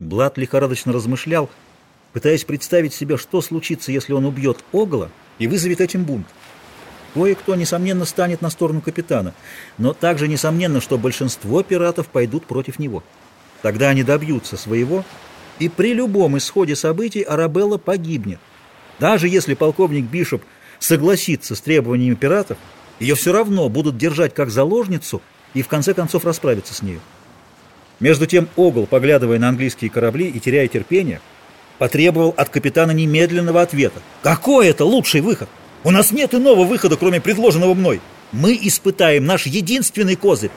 Блад лихорадочно размышлял, пытаясь представить себе, что случится, если он убьет Огла и вызовет этим бунт. Кое-кто, несомненно, станет на сторону капитана, но также несомненно, что большинство пиратов пойдут против него. Тогда они добьются своего, и при любом исходе событий Арабелла погибнет. Даже если полковник Бишоп согласится с требованиями пиратов, ее все равно будут держать как заложницу и в конце концов расправиться с нею. Между тем Огл, поглядывая на английские корабли и теряя терпение, потребовал от капитана немедленного ответа. «Какой это лучший выход? У нас нет иного выхода, кроме предложенного мной. Мы испытаем наш единственный козырь».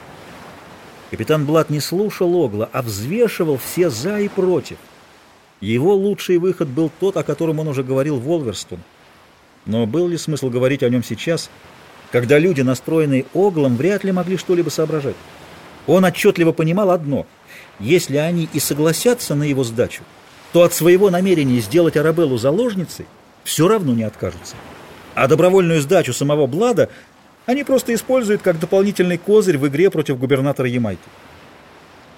Капитан Блат не слушал Огла, а взвешивал все «за» и «против». Его лучший выход был тот, о котором он уже говорил Волверстон. Но был ли смысл говорить о нем сейчас, когда люди, настроенные Оглом, вряд ли могли что-либо соображать? Он отчетливо понимал одно – если они и согласятся на его сдачу, то от своего намерения сделать Арабеллу заложницей все равно не откажутся. А добровольную сдачу самого Блада они просто используют как дополнительный козырь в игре против губернатора Ямайки.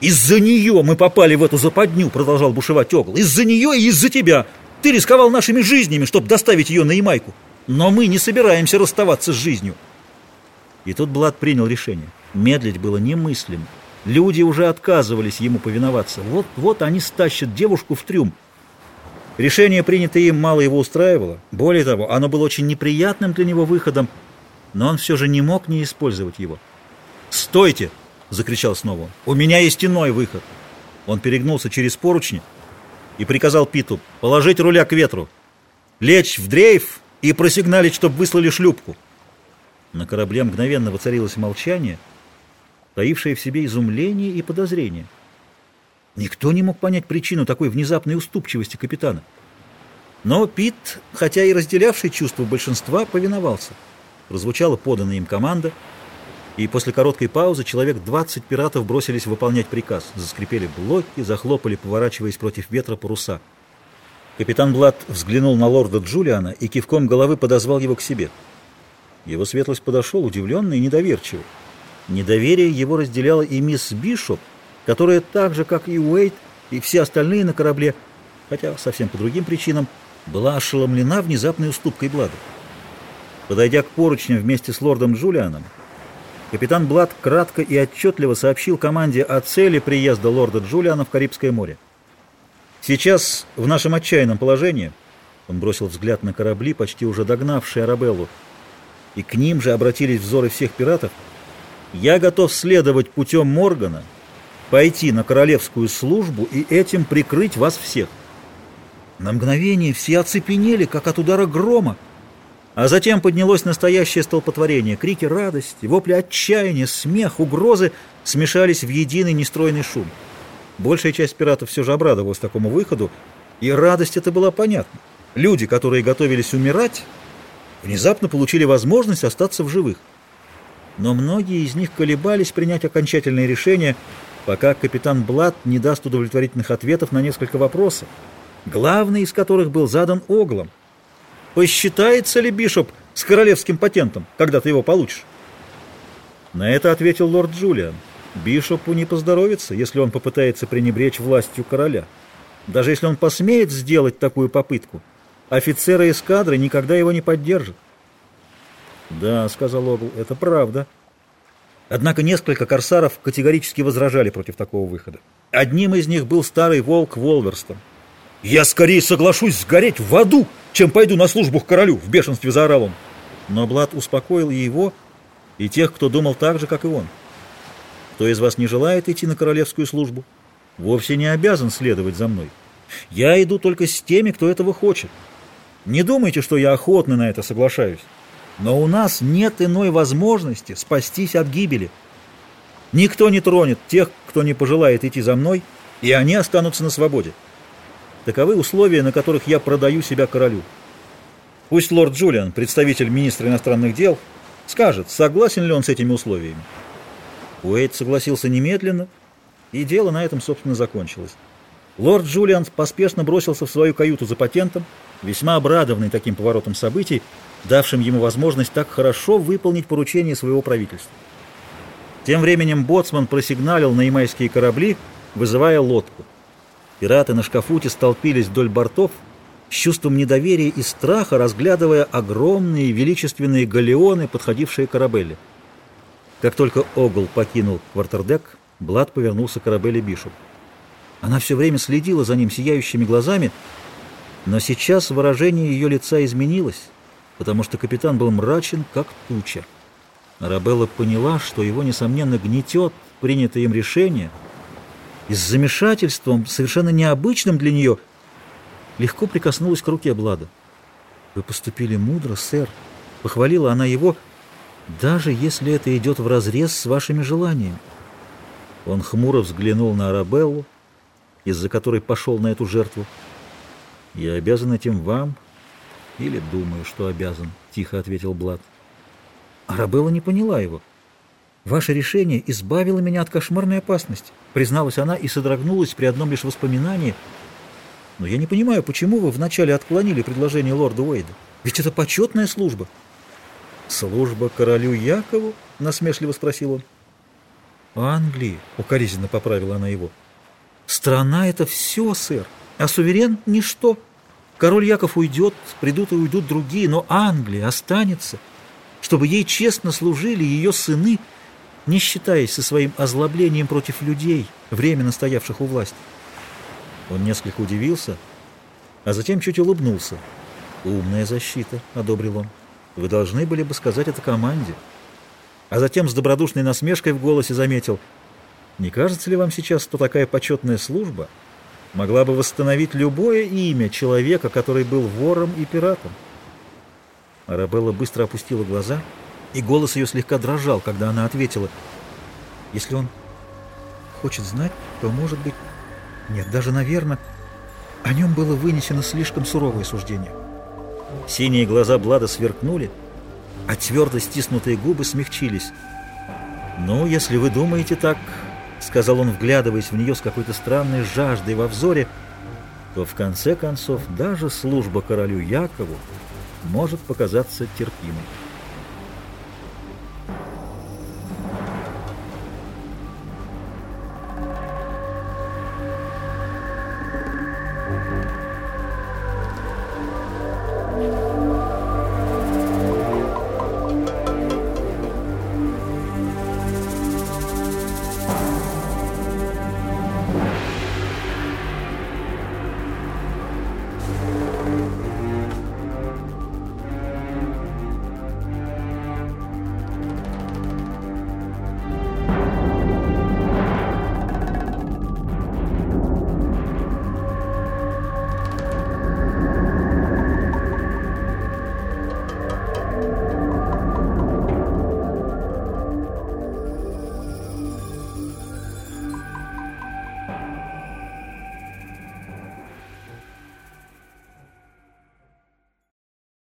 «Из-за нее мы попали в эту западню», — продолжал бушевать Огл. «Из-за нее и из-за тебя. Ты рисковал нашими жизнями, чтобы доставить ее на Ямайку. Но мы не собираемся расставаться с жизнью». И тут Блад принял решение. Медлить было немыслимо. Люди уже отказывались ему повиноваться. Вот-вот они стащат девушку в трюм. Решение, принятое им, мало его устраивало. Более того, оно было очень неприятным для него выходом, но он все же не мог не использовать его. «Стойте!» — закричал снова. «У меня есть иной выход!» Он перегнулся через поручни и приказал Питу положить руля к ветру, лечь в дрейф и просигналить, чтобы выслали шлюпку. На корабле мгновенно воцарилось молчание — таившее в себе изумление и подозрение. Никто не мог понять причину такой внезапной уступчивости капитана. Но Пит, хотя и разделявший чувства большинства, повиновался. Прозвучала поданная им команда, и после короткой паузы человек 20 пиратов бросились выполнять приказ. Заскрипели блоки, захлопали, поворачиваясь против ветра паруса. Капитан Блад взглянул на лорда Джулиана и кивком головы подозвал его к себе. Его светлость подошел, удивленный и недоверчивый. Недоверие его разделяла и мисс Бишоп, которая так же, как и Уэйт, и все остальные на корабле, хотя совсем по другим причинам, была ошеломлена внезапной уступкой Блада. Подойдя к поручням вместе с лордом Джулианом, капитан Блад кратко и отчетливо сообщил команде о цели приезда лорда Джулиана в Карибское море. Сейчас, в нашем отчаянном положении, он бросил взгляд на корабли, почти уже догнавшие Арабеллу, и к ним же обратились взоры всех пиратов, я готов следовать путем Моргана, пойти на королевскую службу и этим прикрыть вас всех. На мгновение все оцепенели, как от удара грома, а затем поднялось настоящее столпотворение. Крики радости, вопли отчаяния, смех, угрозы смешались в единый нестройный шум. Большая часть пиратов все же обрадовалась такому выходу, и радость эта была понятна. Люди, которые готовились умирать, внезапно получили возможность остаться в живых но многие из них колебались принять окончательное решение, пока капитан Блад не даст удовлетворительных ответов на несколько вопросов, главный из которых был задан Оглом. «Посчитается ли Бишоп с королевским патентом, когда ты его получишь?» На это ответил лорд Джулиан. Бишопу не поздоровится, если он попытается пренебречь властью короля. Даже если он посмеет сделать такую попытку, офицеры эскадры никогда его не поддержат. «Да», — сказал Огл, — «это правда». Однако несколько корсаров категорически возражали против такого выхода. Одним из них был старый волк Волверстон. «Я скорее соглашусь сгореть в аду, чем пойду на службу к королю!» — в бешенстве заорал он. Но Блад успокоил и его, и тех, кто думал так же, как и он. Кто из вас не желает идти на королевскую службу, вовсе не обязан следовать за мной. Я иду только с теми, кто этого хочет. Не думайте, что я охотно на это соглашаюсь. Но у нас нет иной возможности спастись от гибели. Никто не тронет тех, кто не пожелает идти за мной, и они останутся на свободе. Таковы условия, на которых я продаю себя королю. Пусть лорд Джулиан, представитель министра иностранных дел, скажет, согласен ли он с этими условиями. Уэйд согласился немедленно, и дело на этом, собственно, закончилось. Лорд Джулиан поспешно бросился в свою каюту за патентом, весьма обрадованный таким поворотом событий, давшим ему возможность так хорошо выполнить поручение своего правительства. Тем временем боцман просигналил на ямайские корабли, вызывая лодку. Пираты на шкафуте столпились вдоль бортов, с чувством недоверия и страха, разглядывая огромные величественные галеоны, подходившие к. Как только Огл покинул квартердек, Блад повернулся к корабеле Бишоп. Она все время следила за ним сияющими глазами, но сейчас выражение ее лица изменилось, потому что капитан был мрачен, как туча. Арабелла поняла, что его, несомненно, гнетет принятое им решение, и с замешательством, совершенно необычным для нее, легко прикоснулась к руке Блада. «Вы поступили мудро, сэр», — похвалила она его, «даже если это идет вразрез с вашими желаниями». Он хмуро взглянул на Арабеллу, из-за которой пошел на эту жертву. «Я обязан этим вам?» «Или думаю, что обязан», — тихо ответил Блад. Арабелла не поняла его. «Ваше решение избавило меня от кошмарной опасности», — призналась она и содрогнулась при одном лишь воспоминании. «Но я не понимаю, почему вы вначале отклонили предложение лорда Уэйда? Ведь это почетная служба». «Служба королю Якову?» — насмешливо спросил он. «Англии», — укоризненно поправила она его. «Страна — это все, сэр, а суверен — ничто. Король Яков уйдет, придут и уйдут другие, но Англия останется, чтобы ей честно служили ее сыны, не считаясь со своим озлоблением против людей, временно стоявших у власти». Он несколько удивился, а затем чуть улыбнулся. «Умная защита», — одобрил он. «Вы должны были бы сказать это команде» а затем с добродушной насмешкой в голосе заметил, «Не кажется ли вам сейчас, что такая почетная служба могла бы восстановить любое имя человека, который был вором и пиратом?» Арабелла быстро опустила глаза, и голос ее слегка дрожал, когда она ответила, «Если он хочет знать, то, может быть, нет, даже, наверное, о нем было вынесено слишком суровое суждение». Синие глаза Блада сверкнули, а твердо стиснутые губы смягчились. «Ну, если вы думаете так, — сказал он, вглядываясь в нее с какой-то странной жаждой во взоре, — то в конце концов даже служба королю Якову может показаться терпимой».